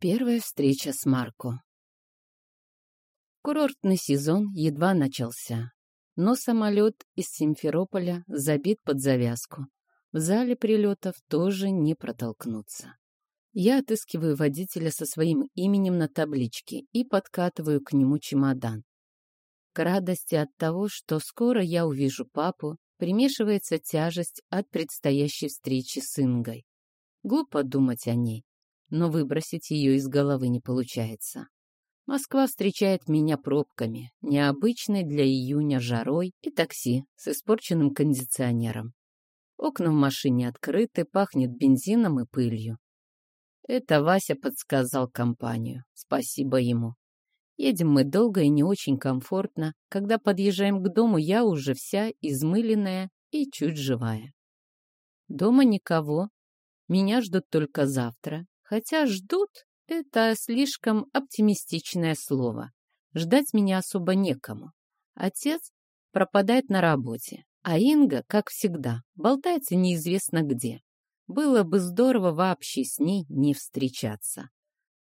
Первая встреча с Марко. Курортный сезон едва начался, но самолет из Симферополя забит под завязку. В зале прилетов тоже не протолкнуться. Я отыскиваю водителя со своим именем на табличке и подкатываю к нему чемодан. К радости от того, что скоро я увижу папу, примешивается тяжесть от предстоящей встречи с Ингой. Глупо думать о ней но выбросить ее из головы не получается. Москва встречает меня пробками, необычной для июня жарой и такси с испорченным кондиционером. Окна в машине открыты, пахнет бензином и пылью. Это Вася подсказал компанию. Спасибо ему. Едем мы долго и не очень комфортно. Когда подъезжаем к дому, я уже вся измыленная и чуть живая. Дома никого. Меня ждут только завтра. Хотя ждут — это слишком оптимистичное слово. Ждать меня особо некому. Отец пропадает на работе, а Инга, как всегда, болтается неизвестно где. Было бы здорово вообще с ней не встречаться.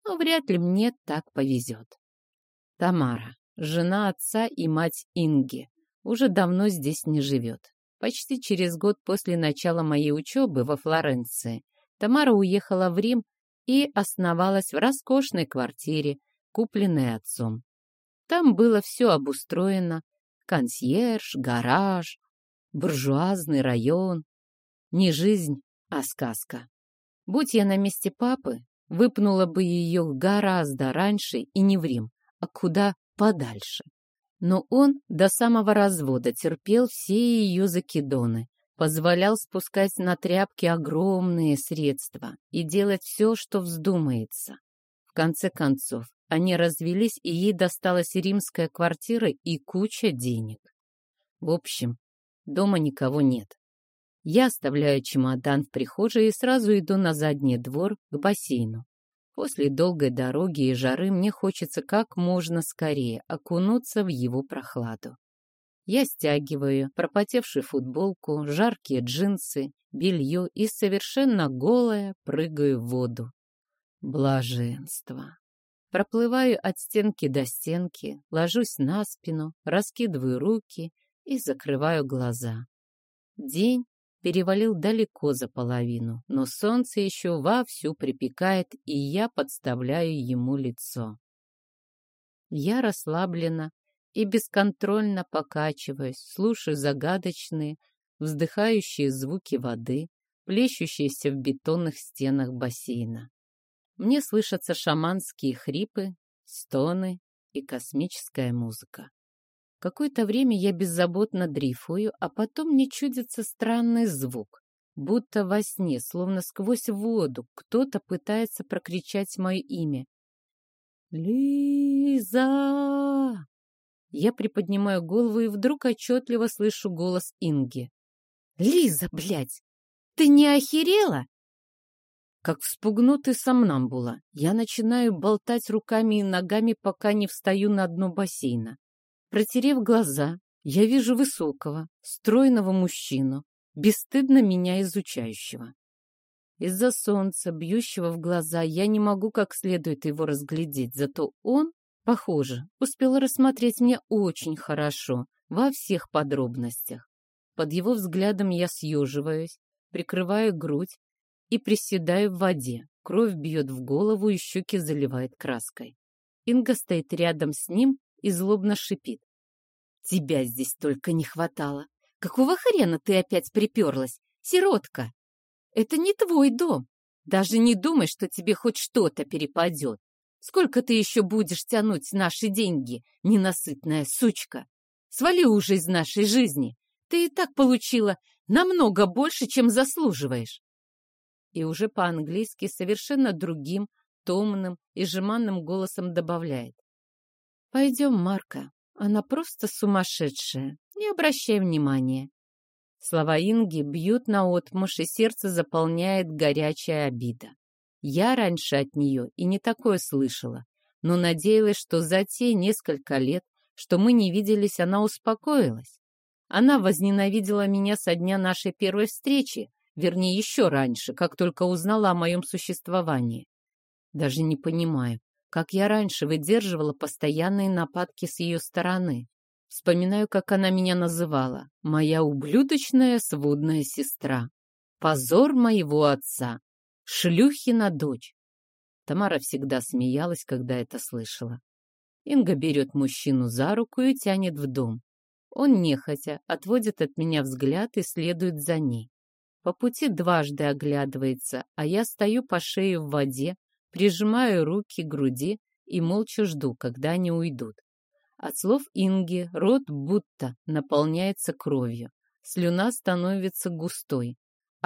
Но вряд ли мне так повезет. Тамара, жена отца и мать Инги, уже давно здесь не живет. Почти через год после начала моей учебы во Флоренции Тамара уехала в Рим и основалась в роскошной квартире, купленной отцом. Там было все обустроено, консьерж, гараж, буржуазный район. Не жизнь, а сказка. Будь я на месте папы, выпнула бы ее гораздо раньше и не в Рим, а куда подальше. Но он до самого развода терпел все ее закидоны, позволял спускать на тряпки огромные средства и делать все, что вздумается. В конце концов, они развелись, и ей досталась римская квартира и куча денег. В общем, дома никого нет. Я оставляю чемодан в прихожей и сразу иду на задний двор к бассейну. После долгой дороги и жары мне хочется как можно скорее окунуться в его прохладу. Я стягиваю пропотевшую футболку, жаркие джинсы, белье и совершенно голая прыгаю в воду. Блаженство. Проплываю от стенки до стенки, ложусь на спину, раскидываю руки и закрываю глаза. День перевалил далеко за половину, но солнце еще вовсю припекает, и я подставляю ему лицо. Я расслаблена и бесконтрольно покачиваясь, слушаю загадочные, вздыхающие звуки воды, плещущиеся в бетонных стенах бассейна. Мне слышатся шаманские хрипы, стоны и космическая музыка. Какое-то время я беззаботно дрейфую, а потом мне чудится странный звук, будто во сне, словно сквозь воду, кто-то пытается прокричать мое имя. «Лиза!» Я приподнимаю голову и вдруг отчетливо слышу голос Инги. «Лиза, блядь, ты не охерела?» Как вспугнутый сомнамбула, я начинаю болтать руками и ногами, пока не встаю на дно бассейна. Протерев глаза, я вижу высокого, стройного мужчину, бесстыдно меня изучающего. Из-за солнца, бьющего в глаза, я не могу как следует его разглядеть, зато он Похоже, успел рассмотреть меня очень хорошо, во всех подробностях. Под его взглядом я съеживаюсь, прикрываю грудь и приседаю в воде. Кровь бьет в голову и щеки заливает краской. Инга стоит рядом с ним и злобно шипит. «Тебя здесь только не хватало. Какого хрена ты опять приперлась, сиротка? Это не твой дом. Даже не думай, что тебе хоть что-то перепадет. Сколько ты еще будешь тянуть наши деньги, ненасытная сучка? Свали уже из нашей жизни. Ты и так получила намного больше, чем заслуживаешь. И уже по-английски совершенно другим, томным и жеманным голосом добавляет. Пойдем, Марка, она просто сумасшедшая, не обращай внимания. Слова Инги бьют на отмышь, и сердце заполняет горячая обида. Я раньше от нее и не такое слышала, но надеялась, что за те несколько лет, что мы не виделись, она успокоилась. Она возненавидела меня со дня нашей первой встречи, вернее, еще раньше, как только узнала о моем существовании. Даже не понимаю, как я раньше выдерживала постоянные нападки с ее стороны. Вспоминаю, как она меня называла. Моя ублюдочная сводная сестра. Позор моего отца. Шлюхина дочь. Тамара всегда смеялась, когда это слышала. Инга берет мужчину за руку и тянет в дом. Он нехотя отводит от меня взгляд и следует за ней. По пути дважды оглядывается, а я стою по шее в воде, прижимаю руки к груди и молча жду, когда они уйдут. От слов Инги рот будто наполняется кровью, слюна становится густой,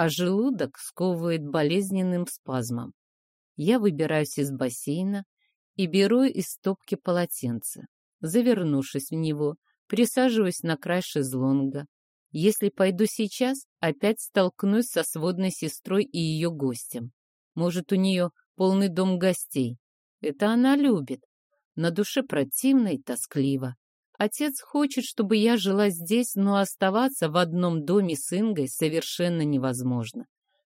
а желудок сковывает болезненным спазмом. Я выбираюсь из бассейна и беру из стопки полотенце. Завернувшись в него, присаживаюсь на край шезлонга. Если пойду сейчас, опять столкнусь со сводной сестрой и ее гостем. Может, у нее полный дом гостей. Это она любит. На душе противно и тоскливо. Отец хочет, чтобы я жила здесь, но оставаться в одном доме с Ингой совершенно невозможно.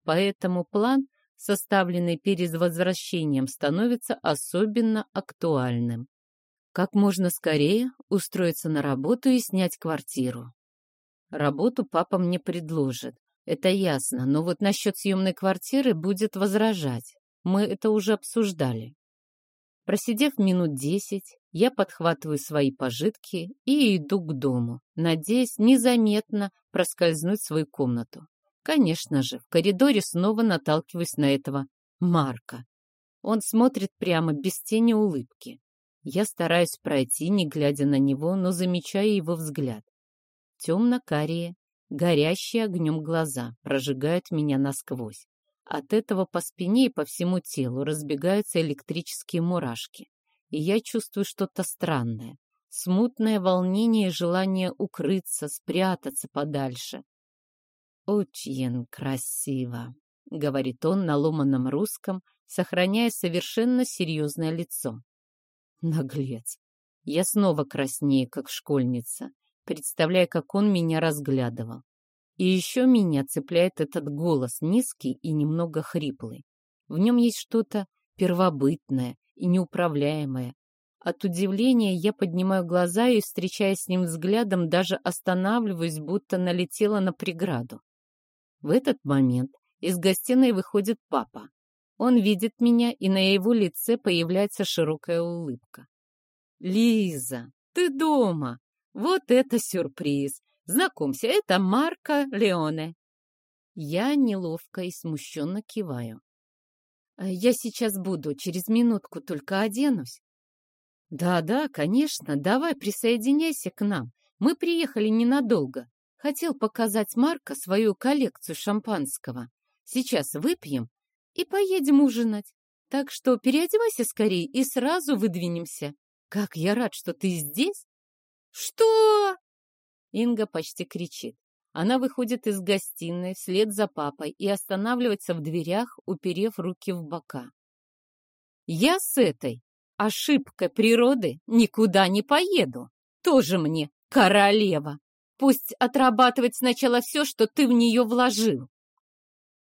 Поэтому план составленный перед возвращением, становится особенно актуальным. Как можно скорее устроиться на работу и снять квартиру. Работу папа мне предложит, это ясно, но вот насчет съемной квартиры будет возражать. Мы это уже обсуждали. Просидев минут десять, я подхватываю свои пожитки и иду к дому, надеясь незаметно проскользнуть в свою комнату. Конечно же, в коридоре снова наталкиваюсь на этого Марка. Он смотрит прямо, без тени улыбки. Я стараюсь пройти, не глядя на него, но замечаю его взгляд. Темно-карие, горящие огнем глаза прожигают меня насквозь. От этого по спине и по всему телу разбегаются электрические мурашки. И я чувствую что-то странное. Смутное волнение и желание укрыться, спрятаться подальше. «Очень красиво», — говорит он на ломаном русском, сохраняя совершенно серьезное лицо. Наглец. Я снова краснею, как школьница, представляя, как он меня разглядывал. И еще меня цепляет этот голос, низкий и немного хриплый. В нем есть что-то первобытное и неуправляемое. От удивления я поднимаю глаза и, встречаясь с ним взглядом, даже останавливаюсь, будто налетела на преграду. В этот момент из гостиной выходит папа. Он видит меня, и на его лице появляется широкая улыбка. «Лиза, ты дома! Вот это сюрприз! Знакомься, это Марко Леоне!» Я неловко и смущенно киваю. «Я сейчас буду, через минутку только оденусь». «Да-да, конечно, давай присоединяйся к нам. Мы приехали ненадолго. Хотел показать Марко свою коллекцию шампанского. Сейчас выпьем и поедем ужинать. Так что переодевайся скорее и сразу выдвинемся. Как я рад, что ты здесь. Что? Инга почти кричит. Она выходит из гостиной вслед за папой и останавливается в дверях, уперев руки в бока. Я с этой ошибкой природы никуда не поеду. Тоже мне королева. Пусть отрабатывает сначала все, что ты в нее вложил.